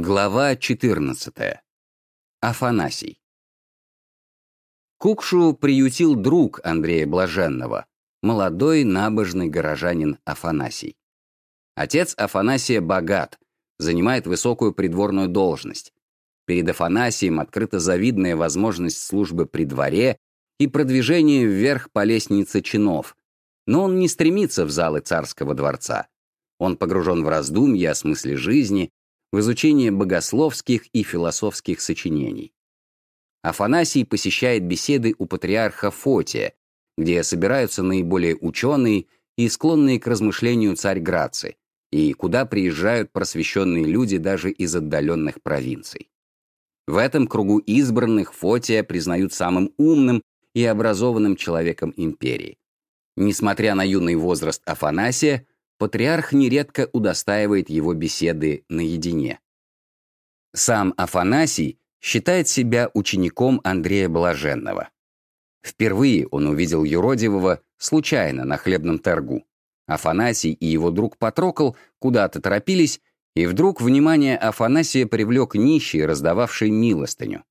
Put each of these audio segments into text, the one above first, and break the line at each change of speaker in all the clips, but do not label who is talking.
Глава 14. Афанасий. Кукшу приютил друг Андрея Блаженного, молодой набожный горожанин Афанасий. Отец Афанасия богат, занимает высокую придворную должность. Перед Афанасием открыта завидная возможность службы при дворе и продвижения вверх по лестнице чинов, но он не стремится в залы царского дворца. Он погружен в раздумья о смысле жизни, в изучение богословских и философских сочинений. Афанасий посещает беседы у патриарха Фотия, где собираются наиболее ученые и склонные к размышлению царь-градцы, и куда приезжают просвещенные люди даже из отдаленных провинций. В этом кругу избранных Фотия признают самым умным и образованным человеком империи. Несмотря на юный возраст Афанасия, патриарх нередко удостаивает его беседы наедине. Сам Афанасий считает себя учеником Андрея Блаженного. Впервые он увидел юродивого случайно на хлебном торгу. Афанасий и его друг Патрокл куда-то торопились, и вдруг внимание Афанасия привлек нищий, раздававший милостыню.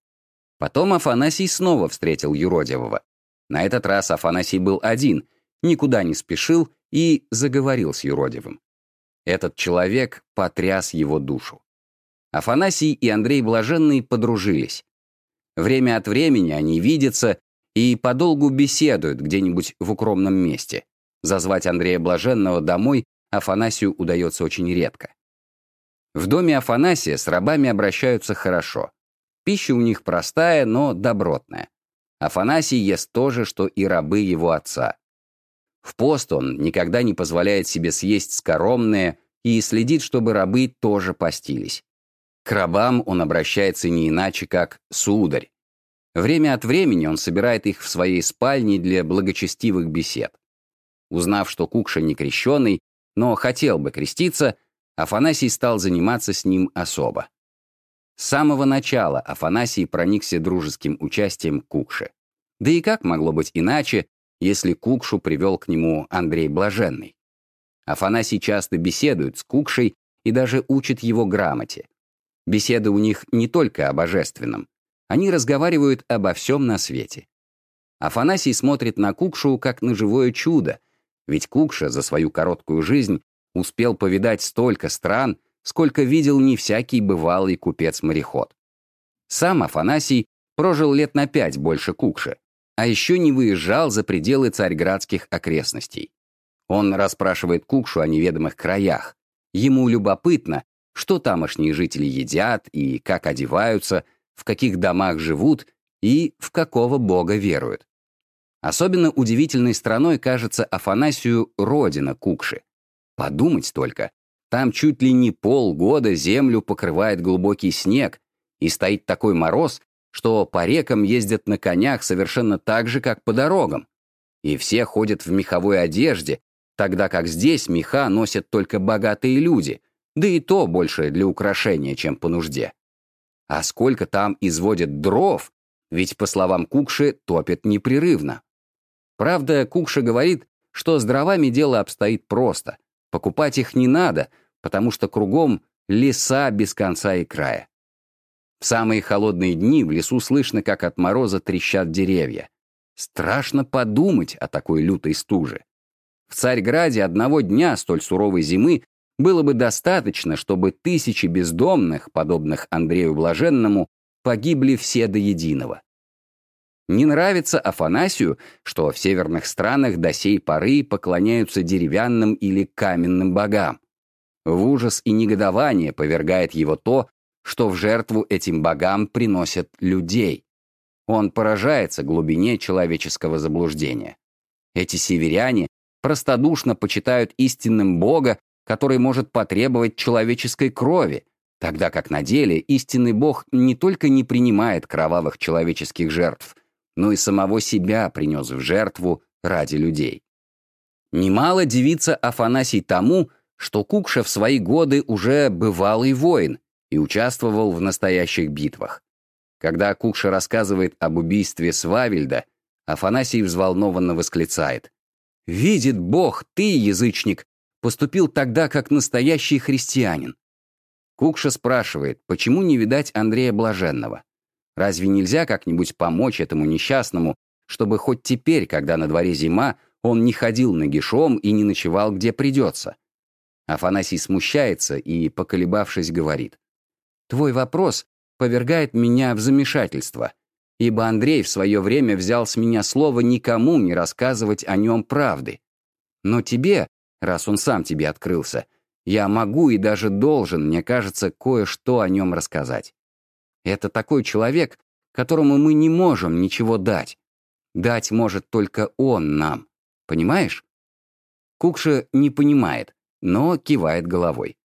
Потом Афанасий снова встретил юродивого. На этот раз Афанасий был один, никуда не спешил и заговорил с юродивым. Этот человек потряс его душу. Афанасий и Андрей Блаженный подружились. Время от времени они видятся и подолгу беседуют где-нибудь в укромном месте. Зазвать Андрея Блаженного домой Афанасию удается очень редко. В доме Афанасия с рабами обращаются хорошо. Пища у них простая, но добротная. Афанасий ест то же, что и рабы его отца. В пост он никогда не позволяет себе съесть скоромное и следит, чтобы рабы тоже постились. К рабам он обращается не иначе, как «сударь». Время от времени он собирает их в своей спальне для благочестивых бесед. Узнав, что Кукша не крещеный, но хотел бы креститься, Афанасий стал заниматься с ним особо. С самого начала Афанасий проникся дружеским участием Кукши. Да и как могло быть иначе, если Кукшу привел к нему Андрей Блаженный. Афанасий часто беседует с Кукшей и даже учит его грамоте. Беседы у них не только о божественном. Они разговаривают обо всем на свете. Афанасий смотрит на Кукшу как на живое чудо, ведь Кукша за свою короткую жизнь успел повидать столько стран, сколько видел не всякий бывалый купец-мореход. Сам Афанасий прожил лет на пять больше Кукши, а еще не выезжал за пределы царьградских окрестностей. Он расспрашивает Кукшу о неведомых краях. Ему любопытно, что тамошние жители едят и как одеваются, в каких домах живут и в какого бога веруют. Особенно удивительной страной кажется Афанасию родина Кукши. Подумать только, там чуть ли не полгода землю покрывает глубокий снег, и стоит такой мороз, что по рекам ездят на конях совершенно так же, как по дорогам. И все ходят в меховой одежде, тогда как здесь меха носят только богатые люди, да и то больше для украшения, чем по нужде. А сколько там изводят дров, ведь, по словам Кукши, топят непрерывно. Правда, Кукша говорит, что с дровами дело обстоит просто. Покупать их не надо, потому что кругом леса без конца и края. В самые холодные дни в лесу слышно, как от мороза трещат деревья. Страшно подумать о такой лютой стуже. В Царьграде одного дня столь суровой зимы было бы достаточно, чтобы тысячи бездомных, подобных Андрею Блаженному, погибли все до единого. Не нравится Афанасию, что в северных странах до сей поры поклоняются деревянным или каменным богам. В ужас и негодование повергает его то, что в жертву этим богам приносят людей. Он поражается глубине человеческого заблуждения. Эти северяне простодушно почитают истинным Бога, который может потребовать человеческой крови, тогда как на деле истинный Бог не только не принимает кровавых человеческих жертв, но и самого себя принес в жертву ради людей. Немало дивится Афанасий тому, что Кукша в свои годы уже бывалый воин, и участвовал в настоящих битвах. Когда Кукша рассказывает об убийстве Свавельда, Афанасий взволнованно восклицает. «Видит Бог, ты, язычник, поступил тогда как настоящий христианин». Кукша спрашивает, почему не видать Андрея Блаженного? Разве нельзя как-нибудь помочь этому несчастному, чтобы хоть теперь, когда на дворе зима, он не ходил нагишом и не ночевал, где придется? Афанасий смущается и, поколебавшись, говорит. «Твой вопрос повергает меня в замешательство, ибо Андрей в свое время взял с меня слово никому не рассказывать о нем правды. Но тебе, раз он сам тебе открылся, я могу и даже должен, мне кажется, кое-что о нем рассказать. Это такой человек, которому мы не можем ничего дать. Дать может только он нам. Понимаешь? Кукша не понимает, но кивает головой.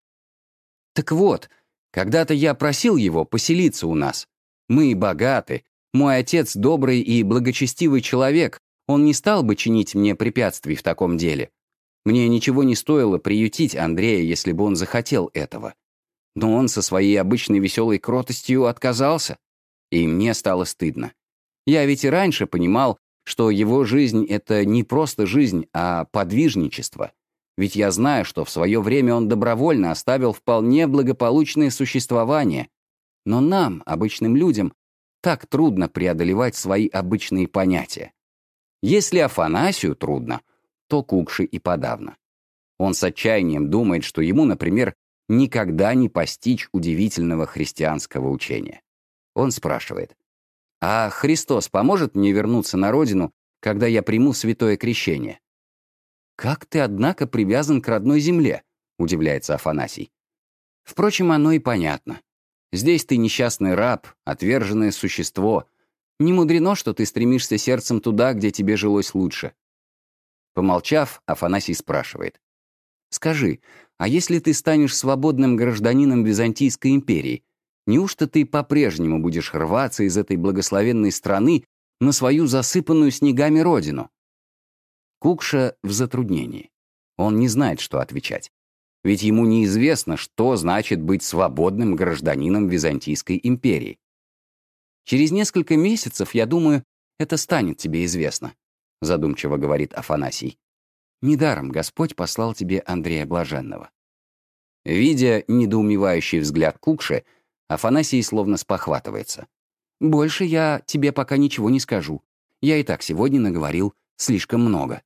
Так вот, когда-то я просил его поселиться у нас. Мы богаты, мой отец добрый и благочестивый человек, он не стал бы чинить мне препятствий в таком деле. Мне ничего не стоило приютить Андрея, если бы он захотел этого. Но он со своей обычной веселой кротостью отказался, и мне стало стыдно. Я ведь и раньше понимал, что его жизнь — это не просто жизнь, а подвижничество. Ведь я знаю, что в свое время он добровольно оставил вполне благополучное существование. Но нам, обычным людям, так трудно преодолевать свои обычные понятия. Если Афанасию трудно, то Кукши и подавно. Он с отчаянием думает, что ему, например, никогда не постичь удивительного христианского учения. Он спрашивает, «А Христос поможет мне вернуться на родину, когда я приму святое крещение?» «Как ты, однако, привязан к родной земле?» — удивляется Афанасий. Впрочем, оно и понятно. Здесь ты несчастный раб, отверженное существо. Не мудрено, что ты стремишься сердцем туда, где тебе жилось лучше. Помолчав, Афанасий спрашивает. «Скажи, а если ты станешь свободным гражданином Византийской империи, неужто ты по-прежнему будешь рваться из этой благословенной страны на свою засыпанную снегами родину?» Кукша в затруднении. Он не знает, что отвечать ведь ему неизвестно, что значит быть свободным гражданином Византийской империи. «Через несколько месяцев, я думаю, это станет тебе известно», задумчиво говорит Афанасий. «Недаром Господь послал тебе Андрея Блаженного». Видя недоумевающий взгляд Кукши, Афанасий словно спохватывается. «Больше я тебе пока ничего не скажу. Я и так сегодня наговорил слишком много».